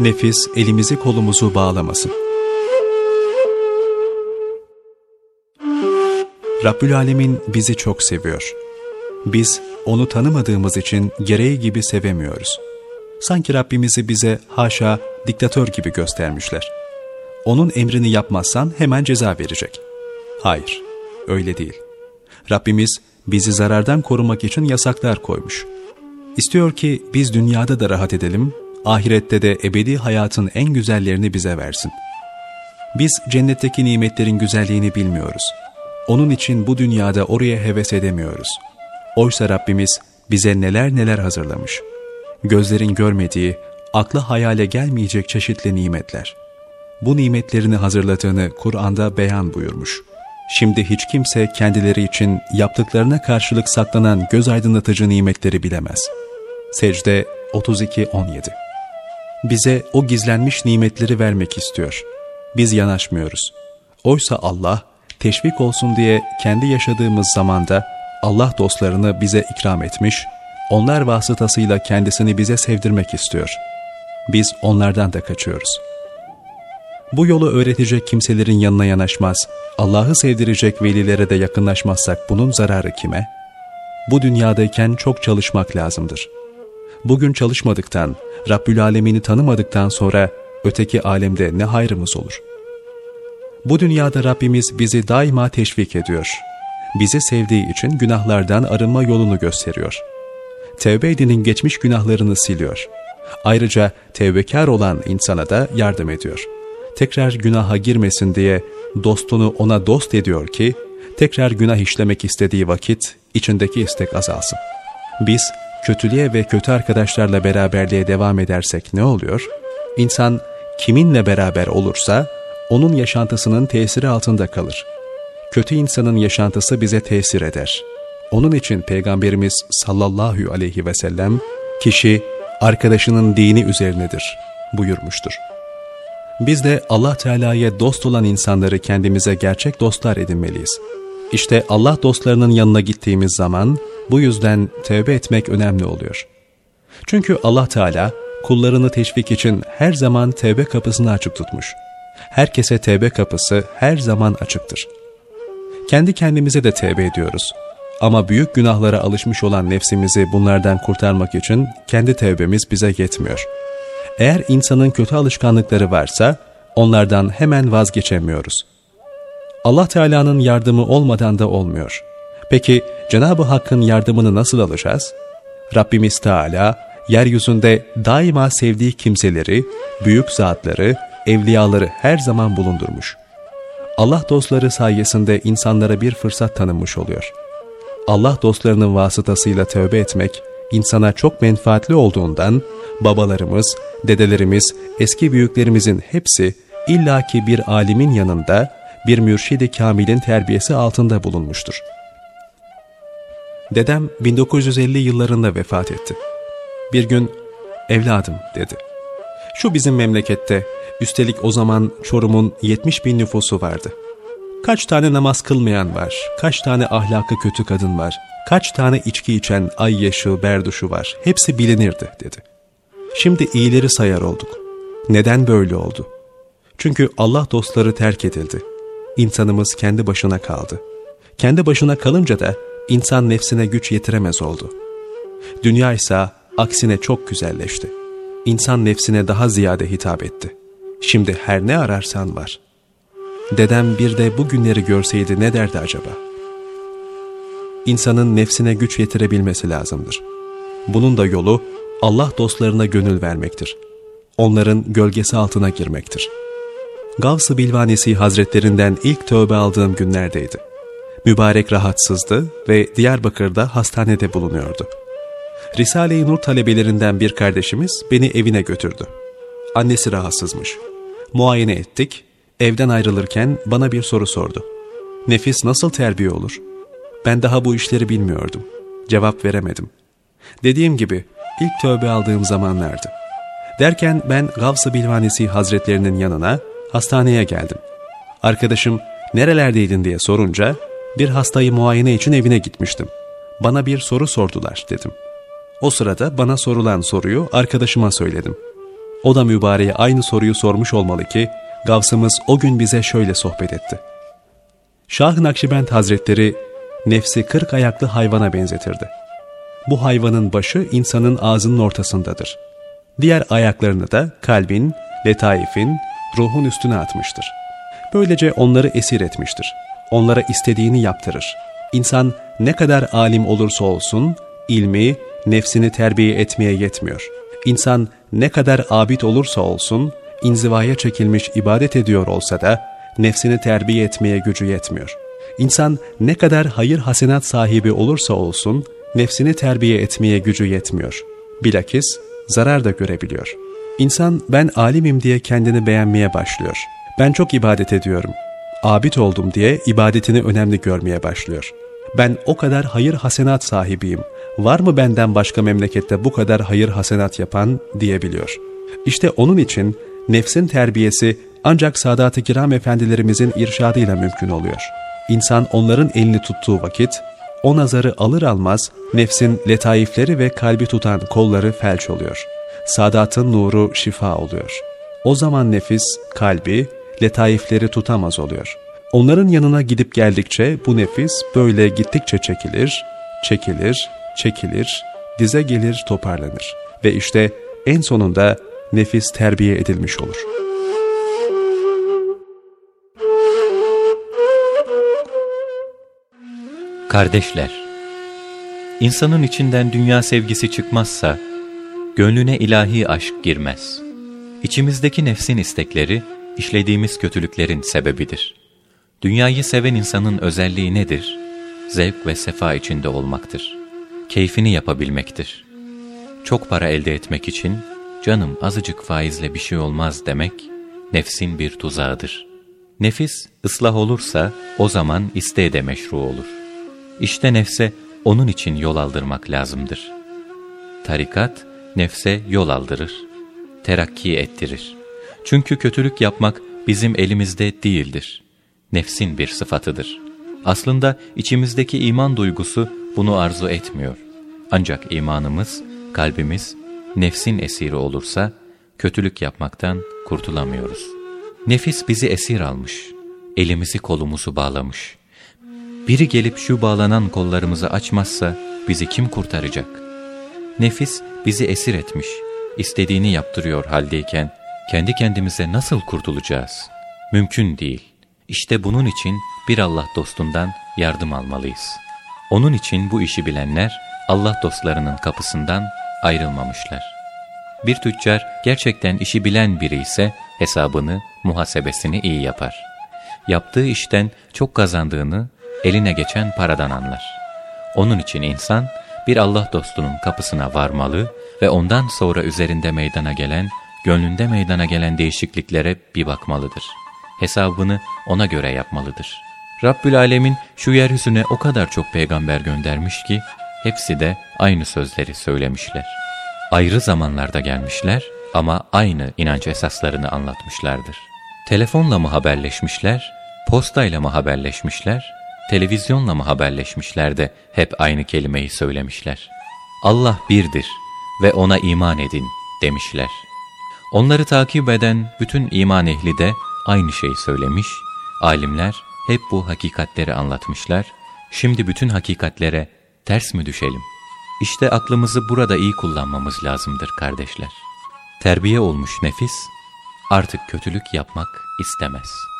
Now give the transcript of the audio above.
Nefis elimizi kolumuzu bağlamasın. Rabbül Alemin bizi çok seviyor. Biz onu tanımadığımız için gereği gibi sevemiyoruz. Sanki Rabbimizi bize haşa diktatör gibi göstermişler. Onun emrini yapmazsan hemen ceza verecek. Hayır, öyle değil. Rabbimiz bizi zarardan korumak için yasaklar koymuş. İstiyor ki biz dünyada da rahat edelim, ahirette de ebedi hayatın en güzellerini bize versin. Biz cennetteki nimetlerin güzelliğini bilmiyoruz. Onun için bu dünyada oraya heves edemiyoruz. Oysa Rabbimiz bize neler neler hazırlamış. Gözlerin görmediği, akla hayale gelmeyecek çeşitli nimetler. Bu nimetlerini hazırladığını Kur'an'da beyan buyurmuş. Şimdi hiç kimse kendileri için yaptıklarına karşılık saklanan göz aydınlatıcı nimetleri bilemez. Secde 32-17 Bize o gizlenmiş nimetleri vermek istiyor. Biz yanaşmıyoruz. Oysa Allah, teşvik olsun diye kendi yaşadığımız zamanda Allah dostlarını bize ikram etmiş, onlar vasıtasıyla kendisini bize sevdirmek istiyor. Biz onlardan da kaçıyoruz. Bu yolu öğretecek kimselerin yanına yanaşmaz, Allah'ı sevdirecek velilere de yakınlaşmazsak bunun zararı kime? Bu dünyadayken çok çalışmak lazımdır. Bugün çalışmadıktan, Rabbül Alemini tanımadıktan sonra öteki alemde ne hayrımız olur? Bu dünyada Rabbimiz bizi daima teşvik ediyor. Bizi sevdiği için günahlardan arınma yolunu gösteriyor. Tevbe edenin geçmiş günahlarını siliyor. Ayrıca tevbekar olan insana da yardım ediyor. Tekrar günaha girmesin diye dostunu ona dost ediyor ki, tekrar günah işlemek istediği vakit içindeki istek azalsın. Biz kötülüğe ve kötü arkadaşlarla beraberliğe devam edersek ne oluyor? İnsan kiminle beraber olursa onun yaşantısının tesiri altında kalır. Kötü insanın yaşantısı bize tesir eder. Onun için Peygamberimiz sallallahu aleyhi ve sellem kişi arkadaşının dini üzerinedir buyurmuştur. Biz de Allah Teala'ya dost olan insanları kendimize gerçek dostlar edinmeliyiz. İşte Allah dostlarının yanına gittiğimiz zaman bu yüzden tövbe etmek önemli oluyor. Çünkü Allah Teala kullarını teşvik için her zaman tevbe kapısını açık tutmuş. Herkese tevbe kapısı her zaman açıktır. Kendi kendimize de tevbe ediyoruz. Ama büyük günahlara alışmış olan nefsimizi bunlardan kurtarmak için kendi tevbemiz bize yetmiyor. Eğer insanın kötü alışkanlıkları varsa onlardan hemen vazgeçemiyoruz. Allah Teala'nın yardımı olmadan da olmuyor. Peki Cenab-ı Hakk'ın yardımını nasıl alacağız? Rabbimiz Teala yeryüzünde daima sevdiği kimseleri, büyük zatları, evliyaları her zaman bulundurmuş. Allah dostları sayesinde insanlara bir fırsat tanınmış oluyor. Allah dostlarının vasıtasıyla tövbe etmek insana çok menfaatli olduğundan babalarımız, dedelerimiz, eski büyüklerimizin hepsi illaki bir alimin yanında bir mürşidi kamilin terbiyesi altında bulunmuştur. Dedem 1950 yıllarında vefat etti. Bir gün evladım dedi. Şu bizim memlekette üstelik o zaman Çorum'un 70 bin nüfusu vardı. Kaç tane namaz kılmayan var, kaç tane ahlakı kötü kadın var, kaç tane içki içen ayyaşı, berduşu var, hepsi bilinirdi dedi. Şimdi iyileri sayar olduk. Neden böyle oldu? Çünkü Allah dostları terk edildi. İnsanımız kendi başına kaldı. Kendi başına kalınca da insan nefsine güç yetiremez oldu. Dünya ise aksine çok güzelleşti. İnsan nefsine daha ziyade hitap etti. Şimdi her ne ararsan var. Dedem bir de bu günleri görseydi ne derdi acaba? İnsanın nefsine güç yetirebilmesi lazımdır. Bunun da yolu Allah dostlarına gönül vermektir. Onların gölgesi altına girmektir. Gavs-ı Bilvanesi Hazretlerinden ilk tövbe aldığım günlerdeydi. Mübarek rahatsızdı ve Diyarbakır'da hastanede bulunuyordu. Risale-i Nur talebelerinden bir kardeşimiz beni evine götürdü. Annesi rahatsızmış. Muayene ettik. Evden ayrılırken bana bir soru sordu. Nefis nasıl terbiye olur? Ben daha bu işleri bilmiyordum. Cevap veremedim. Dediğim gibi ilk tövbe aldığım zamanlardı. Derken ben Gavs-ı Bilvanesi Hazretlerinin yanına hastaneye geldim. Arkadaşım nerelerdeydin diye sorunca bir hastayı muayene için evine gitmiştim. Bana bir soru sordular dedim. O sırada bana sorulan soruyu arkadaşıma söyledim. O da mübareğe aynı soruyu sormuş olmalı ki, Gavsımız o gün bize şöyle sohbet etti. Şah-ı Nakşibend Hazretleri nefsi kırk ayaklı hayvana benzetirdi. Bu hayvanın başı insanın ağzının ortasındadır. Diğer ayaklarını da kalbin, letaifin, ruhun üstüne atmıştır. Böylece onları esir etmiştir. Onlara istediğini yaptırır. İnsan ne kadar alim olursa olsun, ilmi, nefsini terbiye etmeye yetmiyor. İnsan ne kadar abid olursa olsun, inzivaya çekilmiş ibadet ediyor olsa da, nefsini terbiye etmeye gücü yetmiyor. İnsan ne kadar hayır hasenat sahibi olursa olsun, nefsini terbiye etmeye gücü yetmiyor. Bilakis zarar da görebiliyor. İnsan ben alimim diye kendini beğenmeye başlıyor. Ben çok ibadet ediyorum. Abid oldum diye ibadetini önemli görmeye başlıyor. Ben o kadar hayır hasenat sahibiyim. Var mı benden başka memlekette bu kadar hayır hasenat yapan diyebiliyor. İşte onun için nefsin terbiyesi ancak Sadat-ı Kiram efendilerimizin irşadıyla mümkün oluyor. İnsan onların elini tuttuğu vakit, o nazarı alır almaz nefsin letaifleri ve kalbi tutan kolları felç oluyor. Sadatın nuru şifa oluyor. O zaman nefis, kalbi, letaifleri tutamaz oluyor. Onların yanına gidip geldikçe bu nefis böyle gittikçe çekilir, çekilir, çekilir, dize gelir toparlanır. Ve işte en sonunda nefis terbiye edilmiş olur. Kardeşler, insanın içinden dünya sevgisi çıkmazsa, gönlüne ilahi aşk girmez. İçimizdeki nefsin istekleri, işlediğimiz kötülüklerin sebebidir. Dünyayı seven insanın özelliği nedir? Zevk ve sefa içinde olmaktır. Keyfini yapabilmektir. Çok para elde etmek için, canım azıcık faizle bir şey olmaz demek, nefsin bir tuzağıdır. Nefis ıslah olursa, o zaman isteğe de meşru olur. İşte nefse onun için yol aldırmak lazımdır. Tarikat, nefse yol aldırır, terakki ettirir. Çünkü kötülük yapmak bizim elimizde değildir. Nefsin bir sıfatıdır. Aslında içimizdeki iman duygusu bunu arzu etmiyor. Ancak imanımız, kalbimiz, nefsin esiri olursa, kötülük yapmaktan kurtulamıyoruz. Nefis bizi esir almış, elimizi kolumuzu bağlamış. Biri gelip şu bağlanan kollarımızı açmazsa bizi kim kurtaracak? Nefis bizi esir etmiş, istediğini yaptırıyor haldeyken kendi kendimize nasıl kurtulacağız? Mümkün değil. İşte bunun için bir Allah dostundan yardım almalıyız. Onun için bu işi bilenler Allah dostlarının kapısından ayrılmamışlar. Bir tüccar gerçekten işi bilen biri ise hesabını, muhasebesini iyi yapar. Yaptığı işten çok kazandığını eline geçen paradan anlar. Onun için insan bir Allah dostunun kapısına varmalı ve ondan sonra üzerinde meydana gelen, gönlünde meydana gelen değişikliklere bir bakmalıdır. Hesabını ona göre yapmalıdır. Rabbül Alemin şu yeryüzüne o kadar çok peygamber göndermiş ki, hepsi de aynı sözleri söylemişler. Ayrı zamanlarda gelmişler ama aynı inanç esaslarını anlatmışlardır. Telefonla mı haberleşmişler, postayla mı haberleşmişler, televizyonla mı haberleşmişler de hep aynı kelimeyi söylemişler. Allah birdir ve ona iman edin demişler. Onları takip eden bütün iman ehli de aynı şeyi söylemiş, alimler hep bu hakikatleri anlatmışlar, şimdi bütün hakikatlere ters mi düşelim? İşte aklımızı burada iyi kullanmamız lazımdır kardeşler. Terbiye olmuş nefis artık kötülük yapmak istemez.''